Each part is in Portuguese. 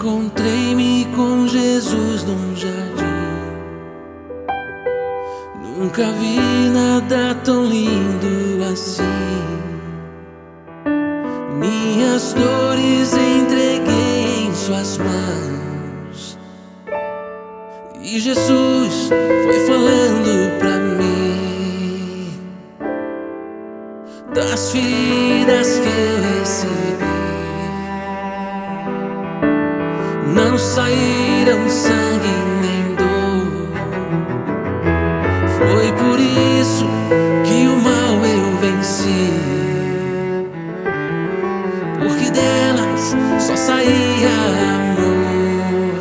Encontrei-me com Jesus num jardim. Nunca vi nada tão lindo assim. Minhas dores entreguei em Suas mãos. E Jesus foi falando pra mim das feridas que eu recebi. Não saíram sangue nem dor. Foi por isso que o mal eu venci. Porque delas só saía amor.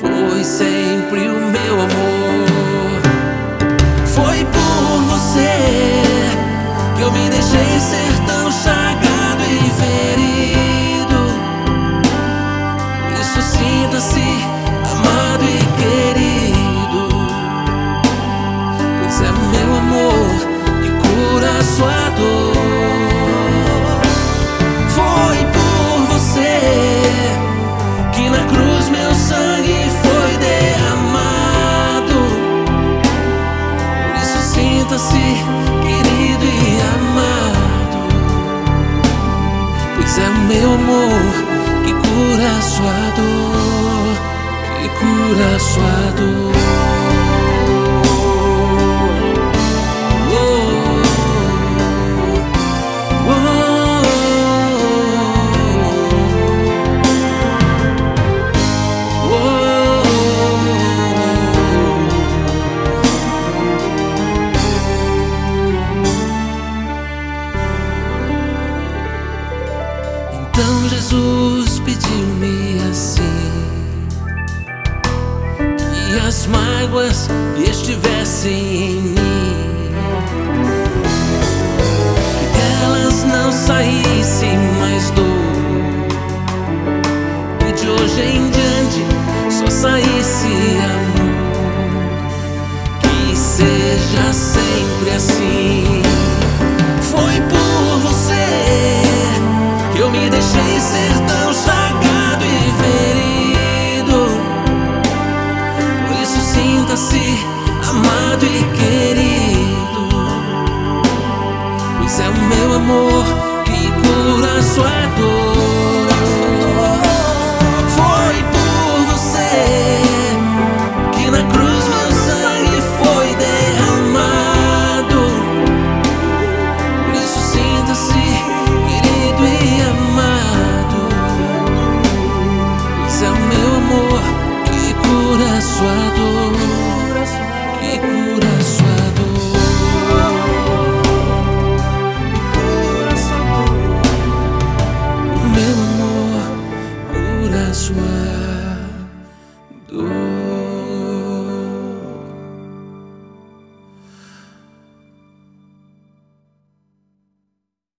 Foi sempre o meu amor. Foi por você que eu me deixei ser Pois é o meu amor que cura a sua dor, que cura a sua dor. Jesus pediu-me assim que as mágoas estivessem em mim que delas não saísse mais dor que de hoje em diante só saísse amor que seja sempre assim